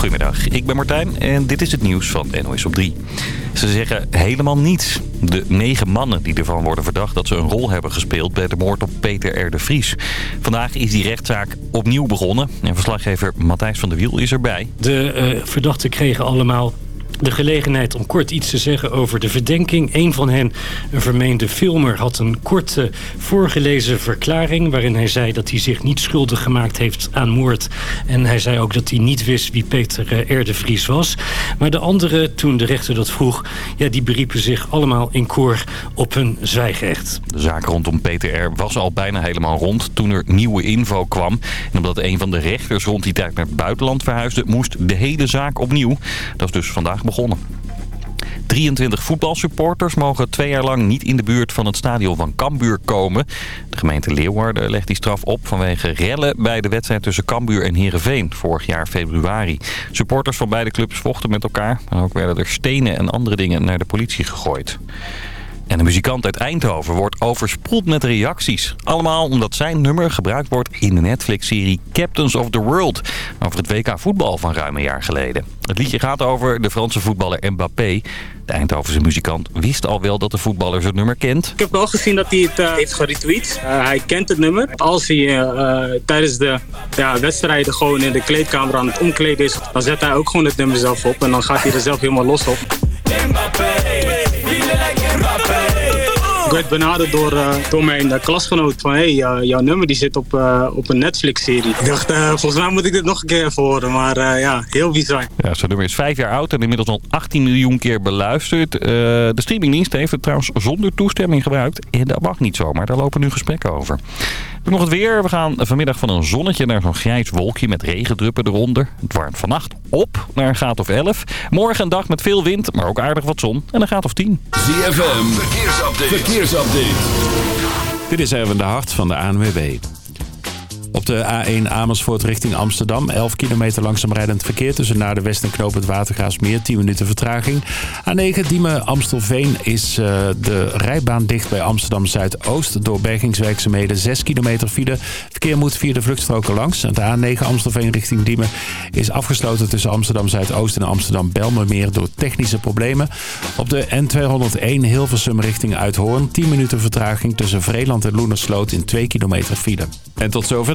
Goedemiddag, ik ben Martijn en dit is het nieuws van NOS op 3. Ze zeggen helemaal niets. De negen mannen die ervan worden verdacht dat ze een rol hebben gespeeld bij de moord op Peter R. de Vries. Vandaag is die rechtszaak opnieuw begonnen en verslaggever Matthijs van der Wiel is erbij. De uh, verdachten kregen allemaal de gelegenheid om kort iets te zeggen over de verdenking. Een van hen, een vermeende filmer, had een korte voorgelezen verklaring... waarin hij zei dat hij zich niet schuldig gemaakt heeft aan moord. En hij zei ook dat hij niet wist wie Peter eh, R. de Vries was. Maar de anderen, toen de rechter dat vroeg... Ja, die beriepen zich allemaal in koor op hun zwijgrecht. De zaak rondom Peter R. was al bijna helemaal rond toen er nieuwe info kwam. En omdat een van de rechters rond die tijd naar het buitenland verhuisde... moest de hele zaak opnieuw. Dat is dus vandaag begonnen. 23 voetbalsupporters mogen twee jaar lang niet in de buurt van het stadion van Cambuur komen. De gemeente Leeuwarden legt die straf op vanwege rellen bij de wedstrijd tussen Cambuur en Heerenveen vorig jaar februari. Supporters van beide clubs vochten met elkaar en ook werden er stenen en andere dingen naar de politie gegooid. En een muzikant uit Eindhoven wordt overspoeld met reacties. Allemaal omdat zijn nummer gebruikt wordt in de Netflix-serie Captains of the World. Over het WK voetbal van ruim een jaar geleden. Het liedje gaat over de Franse voetballer Mbappé. De Eindhovense muzikant wist al wel dat de voetballer zijn nummer kent. Ik heb wel gezien dat hij het uh, heeft geretweet. Uh, hij kent het nummer. Als hij uh, tijdens de ja, wedstrijden gewoon in de kleedkamer aan het omkleden is... dan zet hij ook gewoon het nummer zelf op. En dan gaat hij er zelf helemaal los op. Mbappé. Ik werd benaderd door, uh, door mijn uh, klasgenoot van... hey, jouw nummer die zit op, op een Netflix-serie. Ik dacht, volgens mij moet ik dit nog een keer even horen. Maar ja, heel bizar. Ja, zijn nummer is vijf jaar oud en inmiddels al 18 miljoen keer beluisterd. de streamingdienst heeft het trouwens zonder toestemming gebruikt. En dat mag niet zomaar, daar lopen nu gesprekken over. We nog het weer. We gaan vanmiddag van een zonnetje naar zo'n grijs wolkje met regendruppen eronder. Het warmt vannacht op naar een graad of 11. Morgen een dag met veel wind, maar ook aardig wat zon. En een graad of 10. ZFM, verkeersupdate. verkeersupdate. Dit is even de hart van de ANWB. Op de A1 Amersfoort richting Amsterdam. 11 kilometer langzaam rijdend verkeer tussen naar de West en Knoop het Watergaasmeer. 10 minuten vertraging. A9 Diemen Amstelveen is uh, de rijbaan dicht bij Amsterdam Zuidoost. Door bergingswerkzaamheden 6 kilometer file. Verkeer moet via de vluchtstroken langs. De A9 Amstelveen richting Diemen is afgesloten tussen Amsterdam Zuidoost en Amsterdam Belmermeer door technische problemen. Op de N201 Hilversum richting Uithoorn. 10 minuten vertraging tussen Vreeland en Loenersloot in 2 kilometer file. En tot zover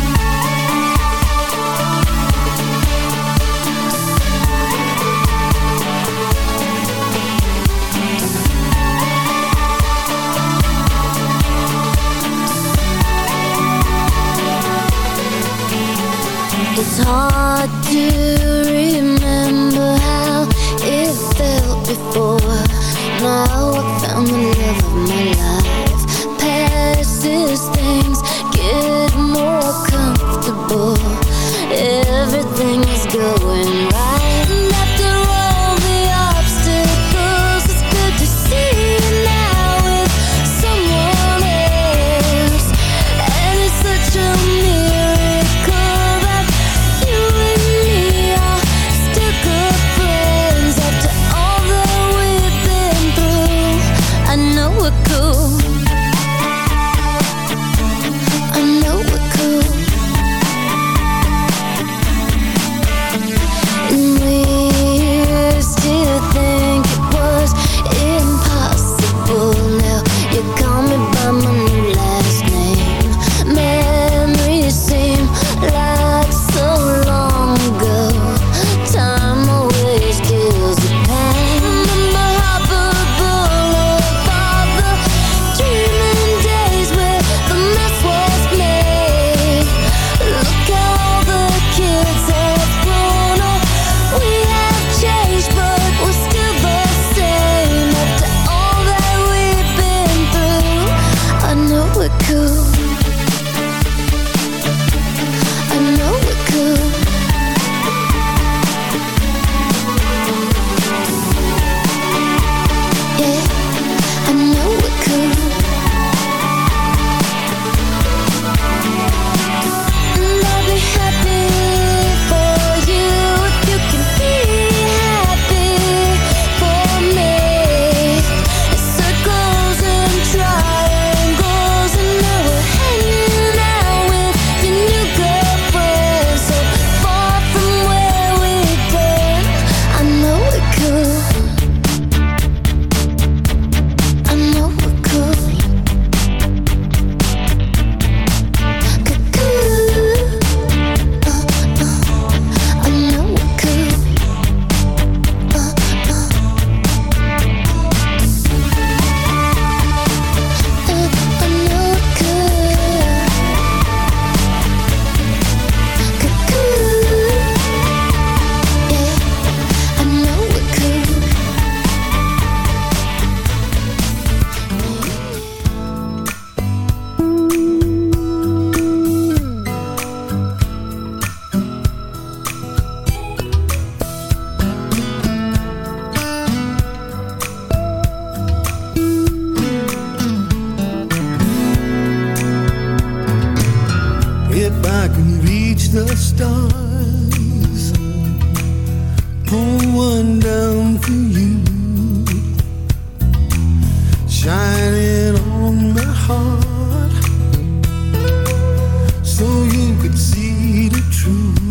It's hard to remember how it felt before. Now I found the love of my life. see the truth.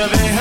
Even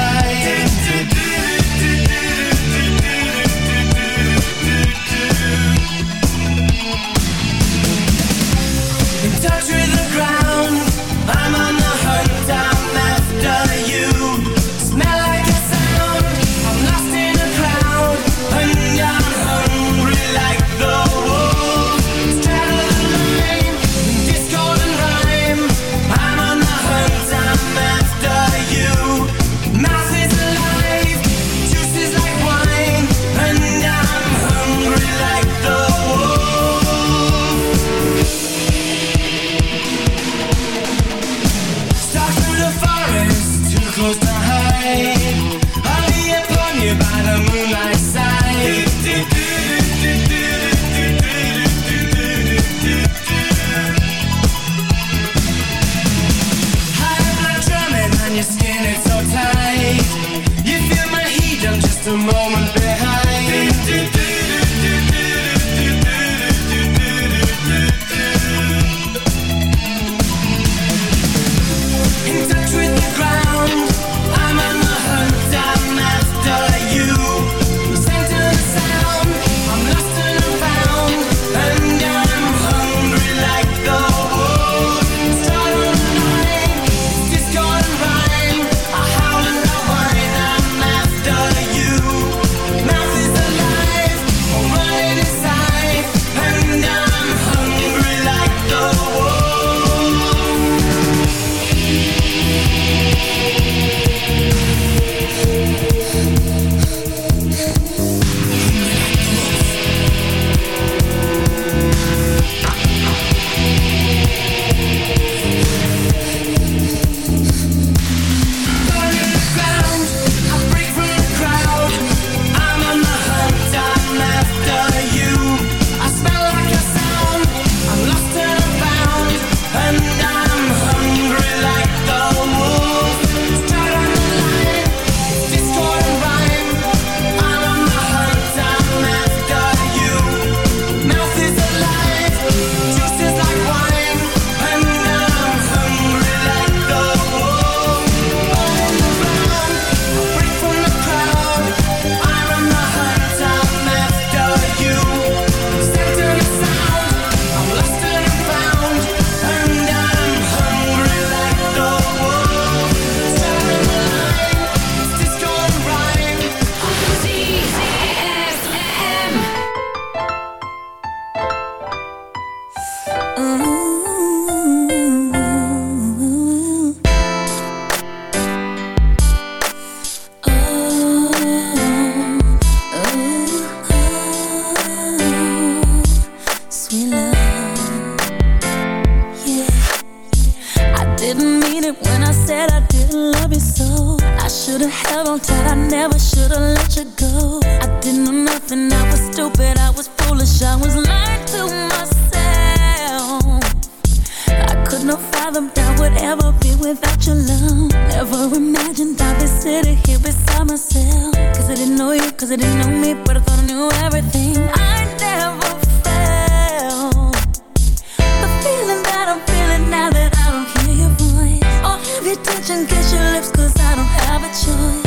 and kiss your lips cause I don't have a choice.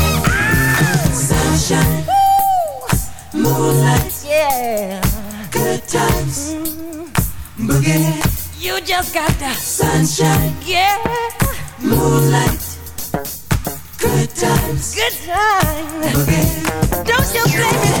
cool nights. Yeah. Good times. Mm. Boogie. You just got that sunshine. Yeah. Moonlight. Good times. Good times. Boogie. Don't you blame it.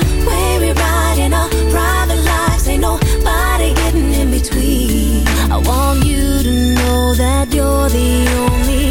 the way we our private lives. Ain't nobody getting in between. I want you to know that you're the only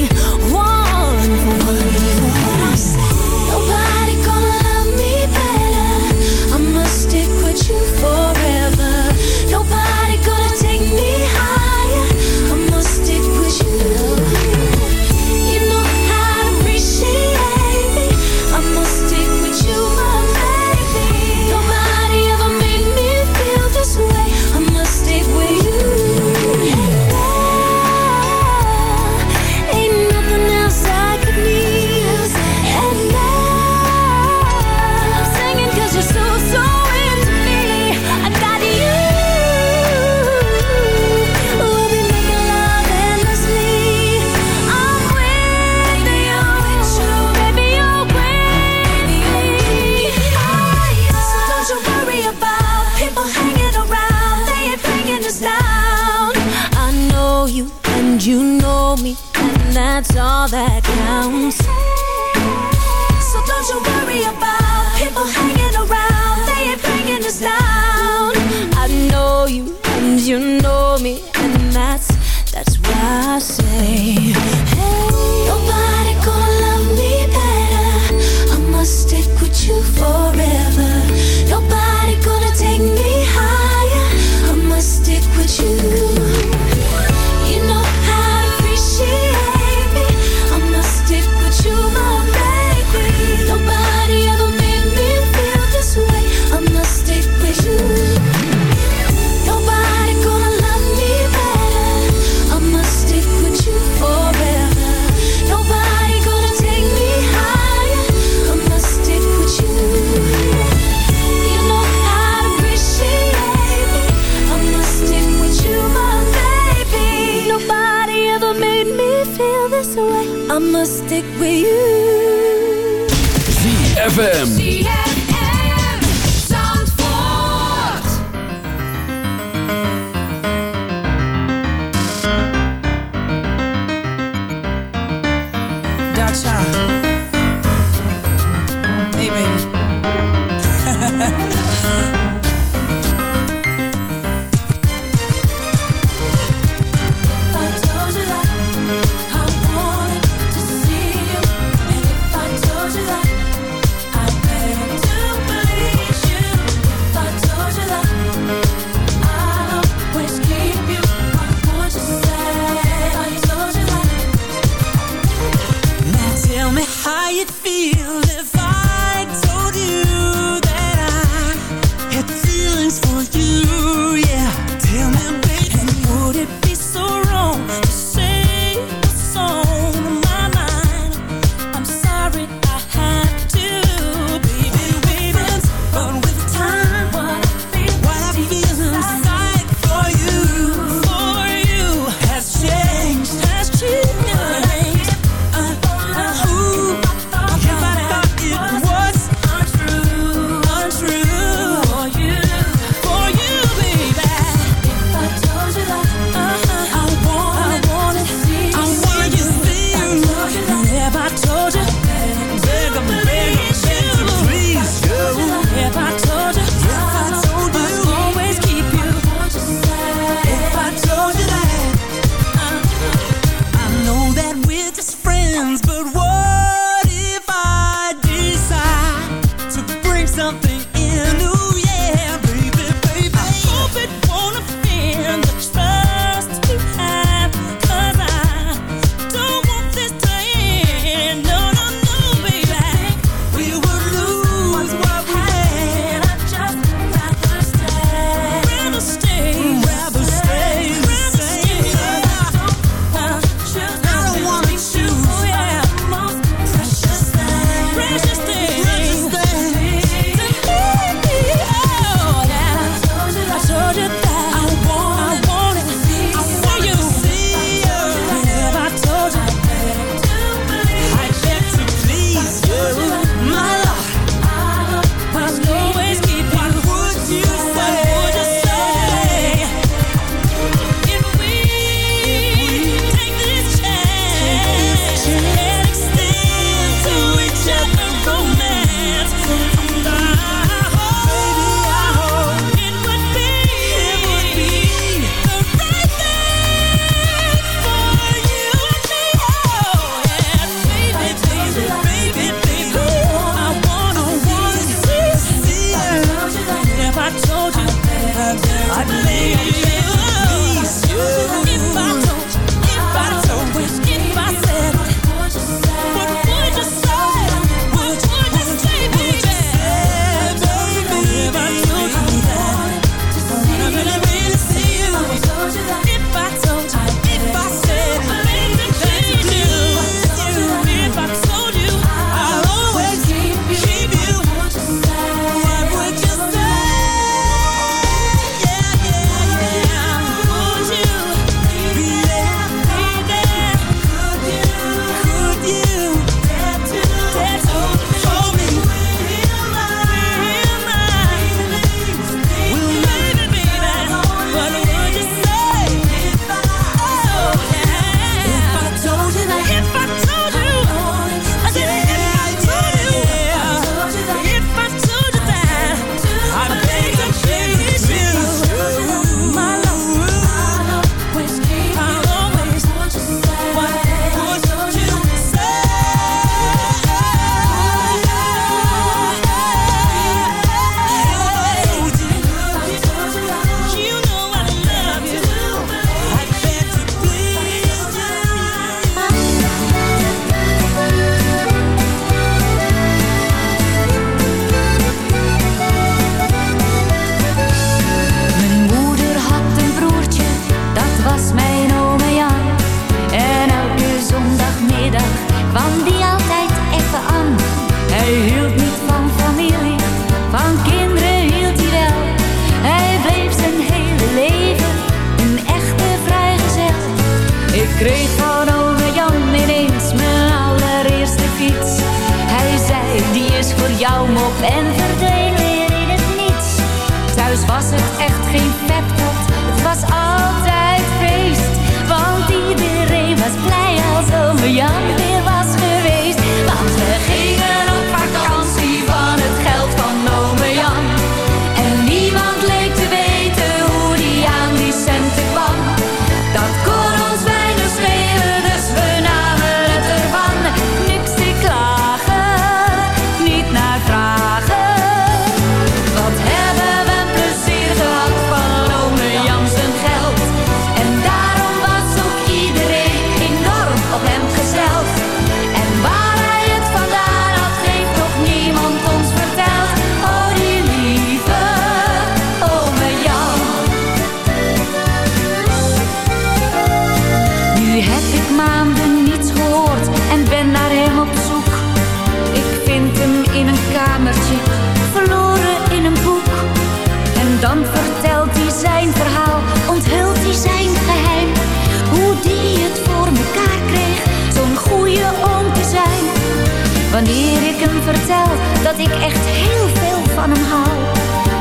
ik echt heel veel van hem hou.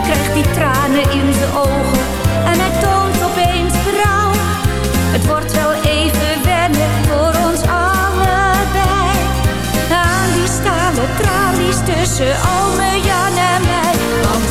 Krijgt die tranen in zijn ogen en hij toont opeens berouw. Het wordt wel even wennen voor ons allebei. Aan die stalen tralies tussen Alme, Jan en mij. Want